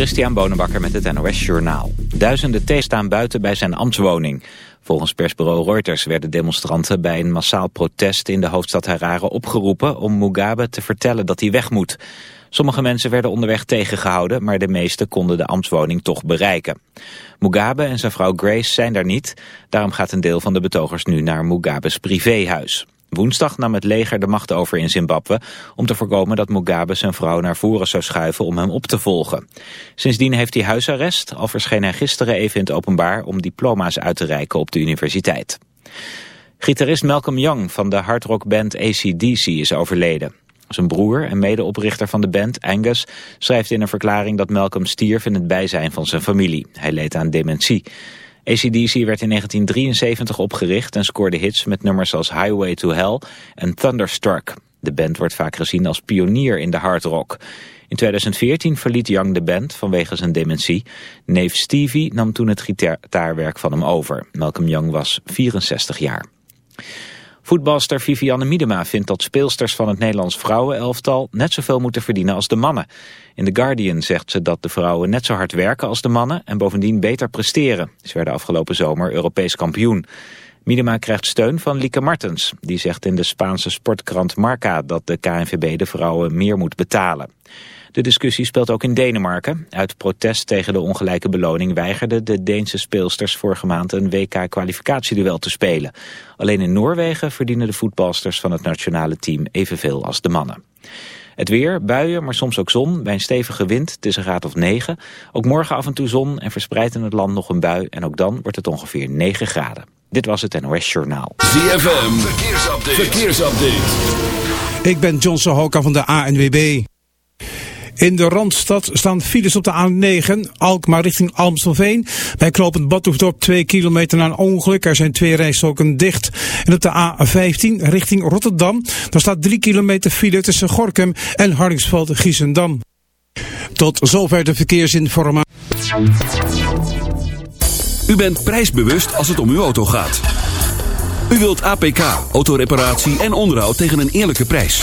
Christian Bonenbakker met het NOS Journaal. Duizenden T staan buiten bij zijn ambtswoning. Volgens persbureau Reuters werden demonstranten bij een massaal protest in de hoofdstad Harare opgeroepen om Mugabe te vertellen dat hij weg moet. Sommige mensen werden onderweg tegengehouden, maar de meeste konden de ambtswoning toch bereiken. Mugabe en zijn vrouw Grace zijn daar niet, daarom gaat een deel van de betogers nu naar Mugabe's privéhuis. Woensdag nam het leger de macht over in Zimbabwe om te voorkomen dat Mugabe zijn vrouw naar voren zou schuiven om hem op te volgen. Sindsdien heeft hij huisarrest, al verscheen hij gisteren even in het openbaar om diploma's uit te reiken op de universiteit. Gitarist Malcolm Young van de hardrockband ACDC is overleden. Zijn broer en medeoprichter van de band, Angus, schrijft in een verklaring dat Malcolm stierf in het bijzijn van zijn familie. Hij leed aan dementie. ACDC werd in 1973 opgericht en scoorde hits met nummers als Highway to Hell en Thunderstruck. De band wordt vaak gezien als pionier in de hardrock. In 2014 verliet Young de band vanwege zijn dementie. Neef Stevie nam toen het gitaarwerk van hem over. Malcolm Young was 64 jaar. Voetbalster Vivianne Miedema vindt dat speelsters van het Nederlands vrouwenelftal net zoveel moeten verdienen als de mannen. In The Guardian zegt ze dat de vrouwen net zo hard werken als de mannen en bovendien beter presteren. Ze werden afgelopen zomer Europees kampioen. Miedema krijgt steun van Lieke Martens. Die zegt in de Spaanse sportkrant Marca dat de KNVB de vrouwen meer moet betalen. De discussie speelt ook in Denemarken. Uit protest tegen de ongelijke beloning weigerden de Deense speelsters vorige maand een WK-kwalificatieduel te spelen. Alleen in Noorwegen verdienen de voetbalsters van het nationale team evenveel als de mannen. Het weer, buien, maar soms ook zon. Bij een stevige wind, het is een graad of 9. Ook morgen af en toe zon en verspreid in het land nog een bui. En ook dan wordt het ongeveer 9 graden. Dit was het NOS Journaal. ZFM, verkeersupdate. verkeersupdate. Ik ben John Sohoka van de ANWB. In de Randstad staan files op de A9, Alkmaar richting Almstelveen. Bij Klopend Badhoefdorp 2 kilometer na een ongeluk. Er zijn twee rijstroken dicht. En op de A15 richting Rotterdam. Daar staat 3 kilometer file tussen Gorkum en Hardingsveld-Giessendam. Tot zover de verkeersinformatie. U bent prijsbewust als het om uw auto gaat. U wilt APK, autoreparatie en onderhoud tegen een eerlijke prijs.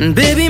Baby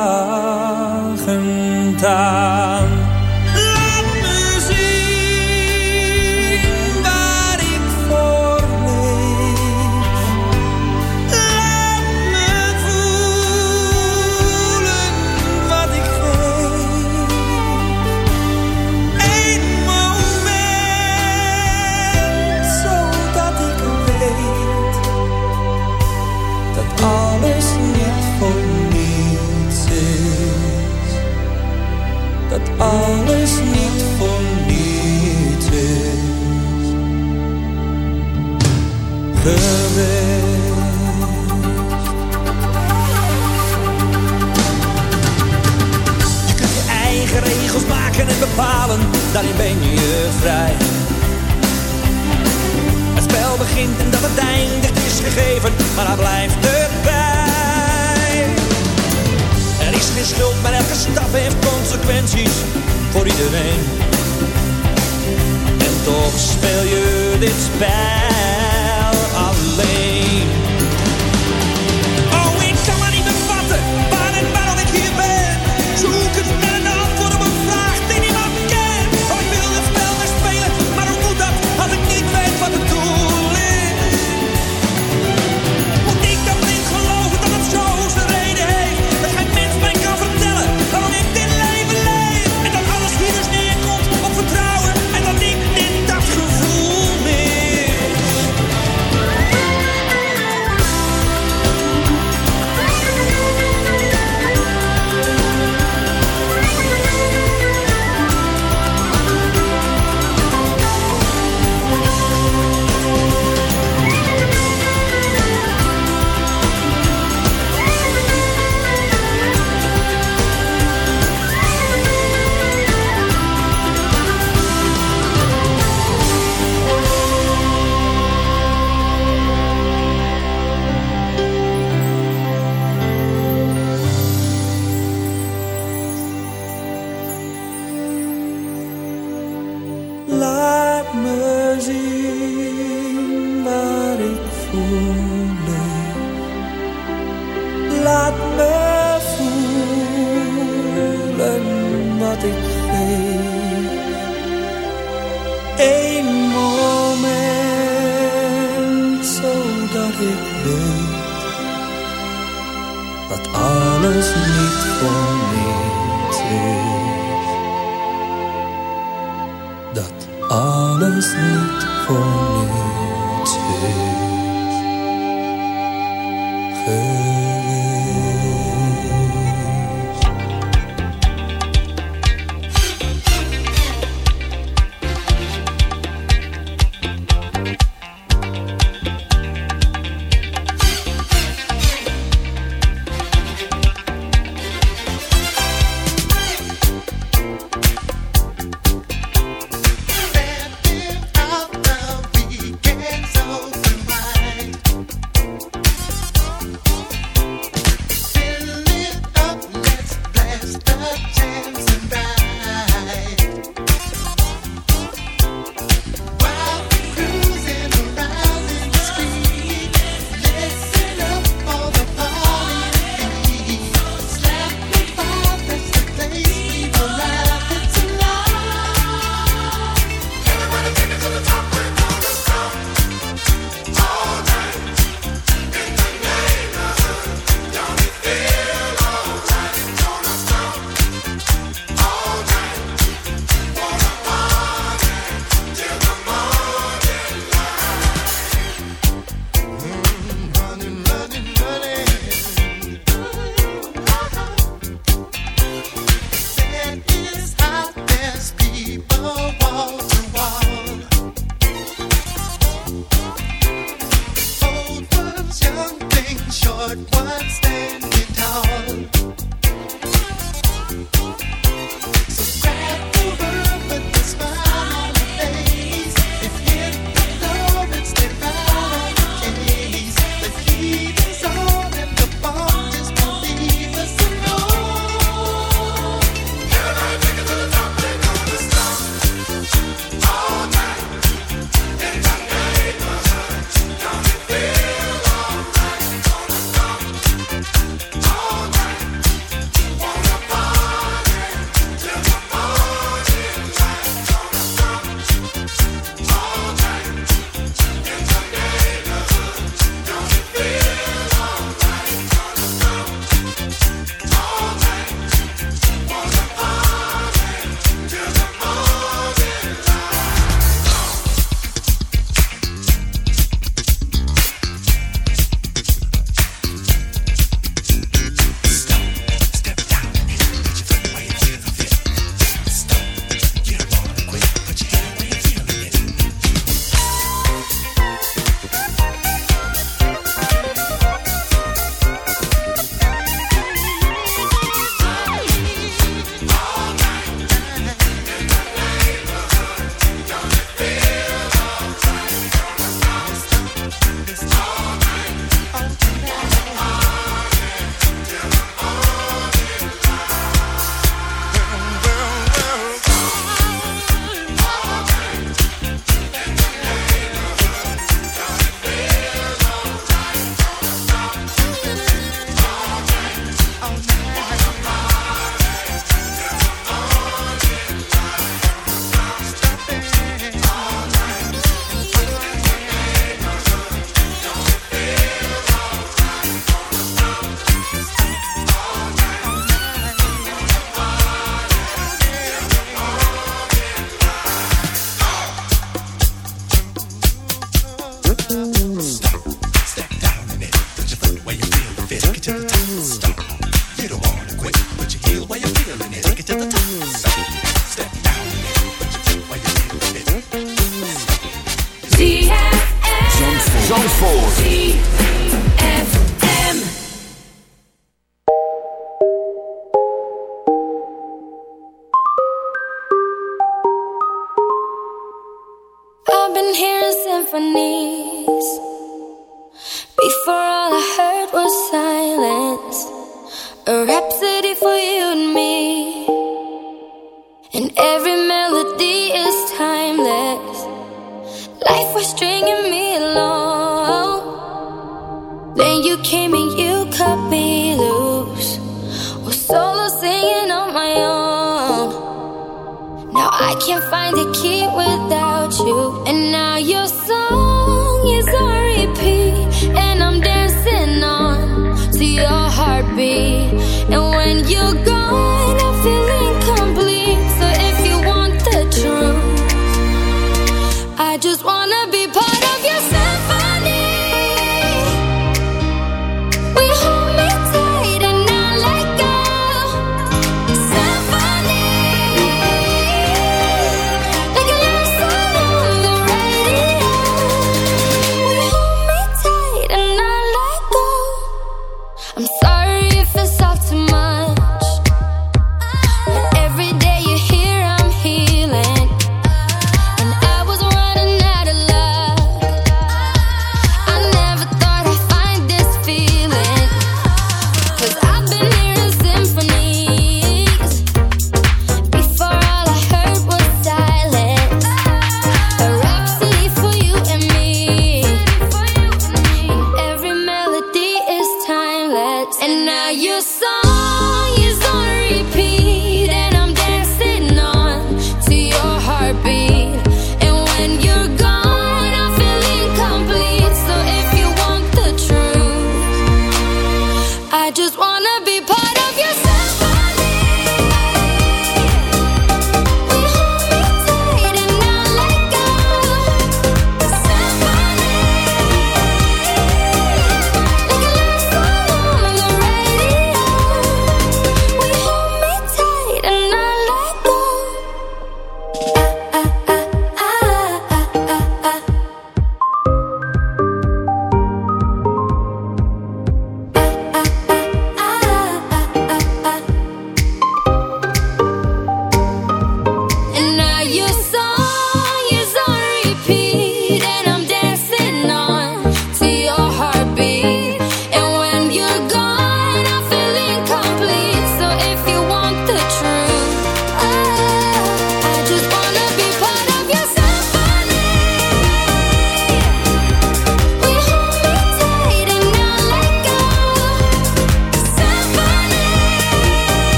dat alles niet voor niets is geweest. Je kunt je eigen regels maken en bepalen, daarin ben je vrij. Het spel begint en dat het eindigt is gegeven, maar hij blijft erbij. Er is geen schuld, maar elke stap heeft komen consequenties voor iedereen. En toch speel je dit spel.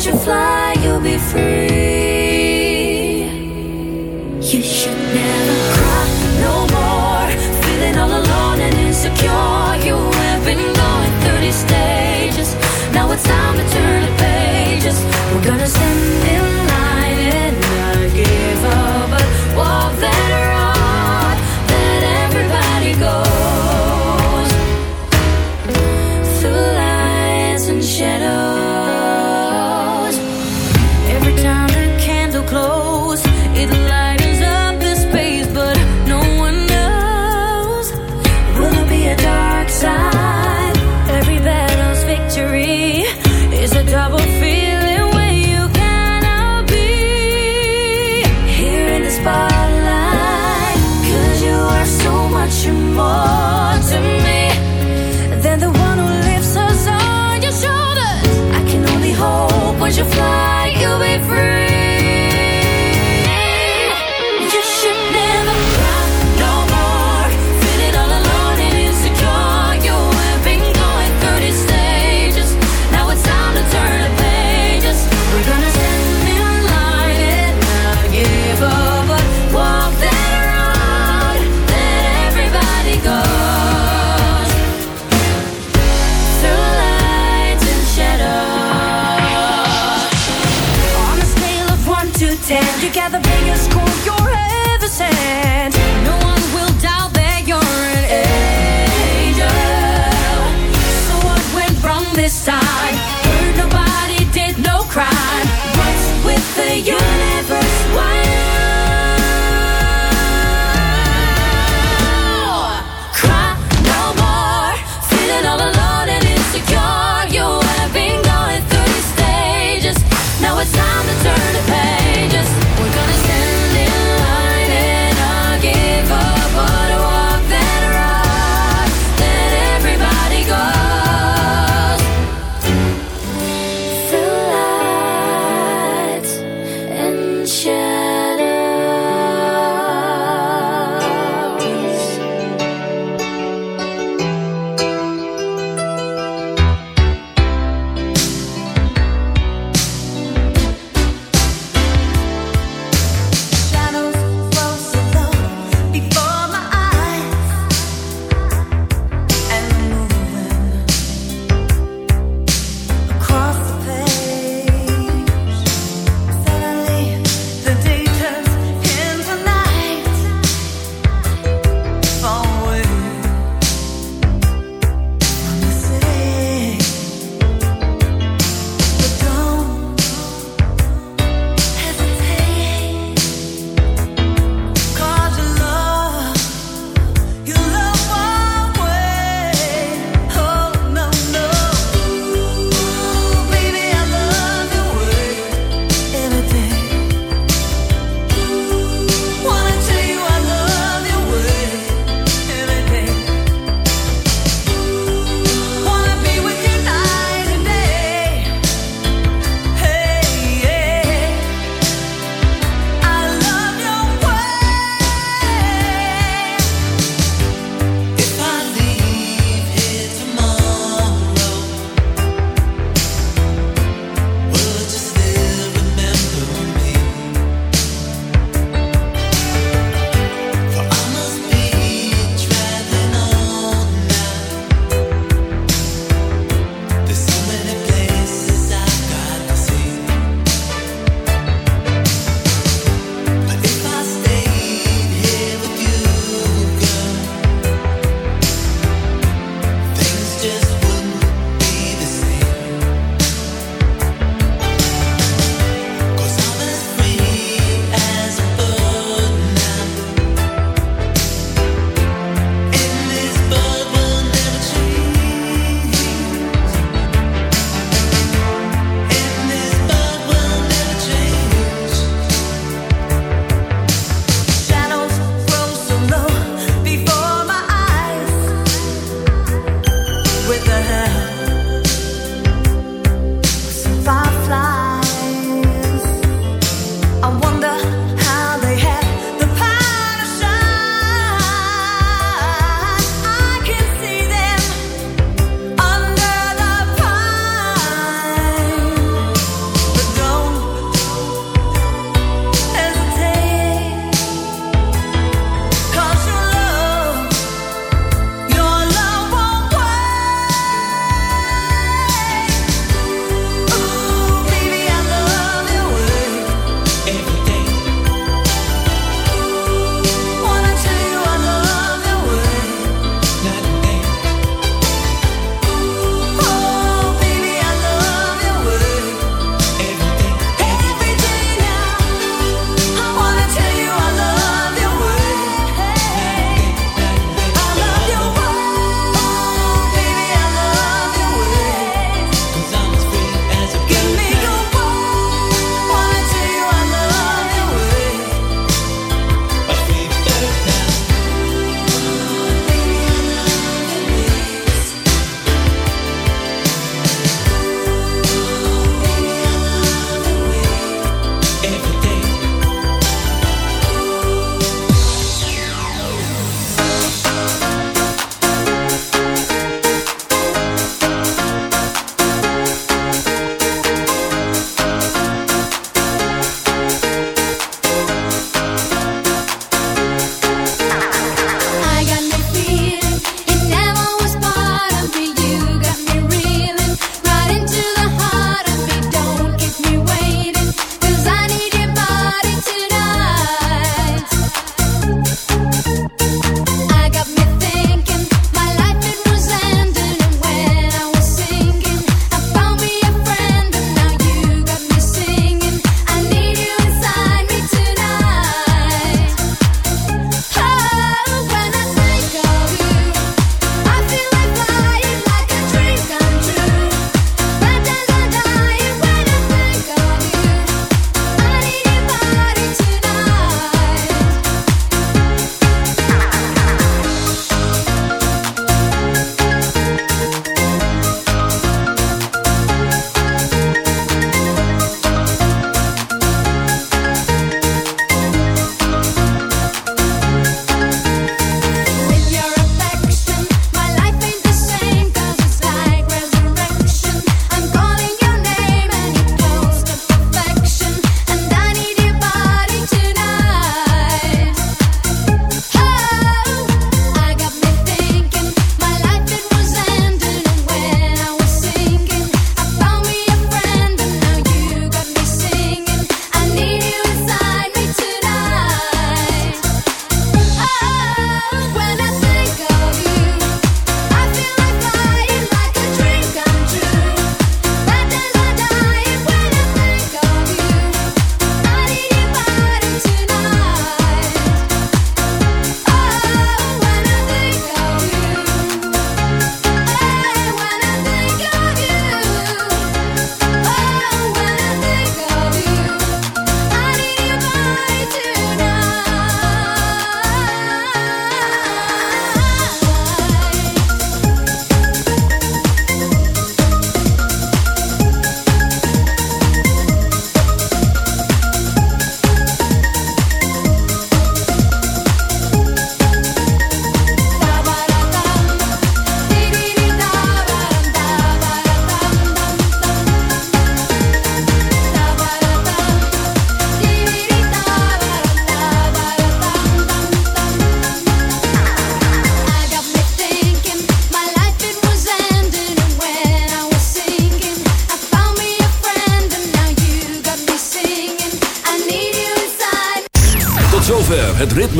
Once you fly, you'll be free.